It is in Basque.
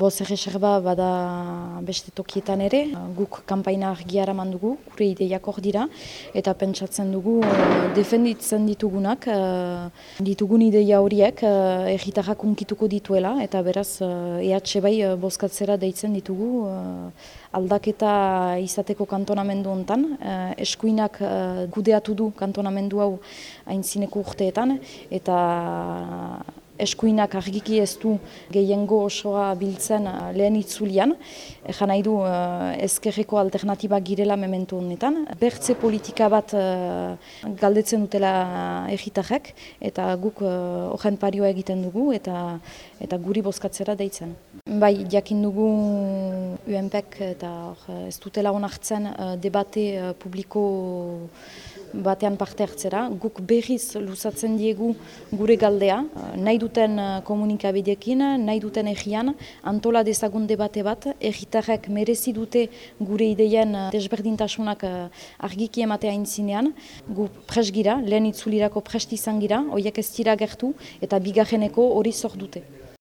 Boz erreserba bada beste tokietan ere, guk kanpaina argiara mandugu, gure ideiak hor dira, eta pentsatzen dugu defenditzen ditugunak, ditugun ideia horiek erritarrak unkituko dituela, eta beraz EH bai bozkatzera deitzen ditugu aldaketa izateko kantonamendu hontan, eskuinak gudeatu du kantonamendu hau aintzineko urteetan, eta eskuinak argiki ez du gehiengo osoa biltzen uh, lehen itzulian. Ejan nahi du uh, ezkerreko alternatiba girela mementu honetan. Bertze politika bat galdetzen dutela egitarrek eta guk horren parioa egiten dugu eta eta guri bozkatzera deitzen. Bai, jakin dugu UNPek eta ez dutela onartzen debate publiko batean parte hartzera. Guk berriz luzatzen diegu gure galdea, nahi duten uh, komunikabidekin, nahi duten egian, antola dezagun debate bat, egitarrek merezi dute gure ideien uh, desberdintasunak uh, argiki ematea intzinean. Gu presgira, lehen itzulirako prest izan gira, oiek ez dira gertu, eta bigarreneko hori zor dute.